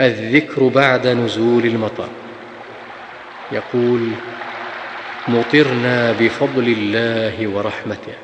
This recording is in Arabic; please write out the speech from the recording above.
الذكر بعد نزول المطر. يقول مطرنا بفضل الله ورحمته.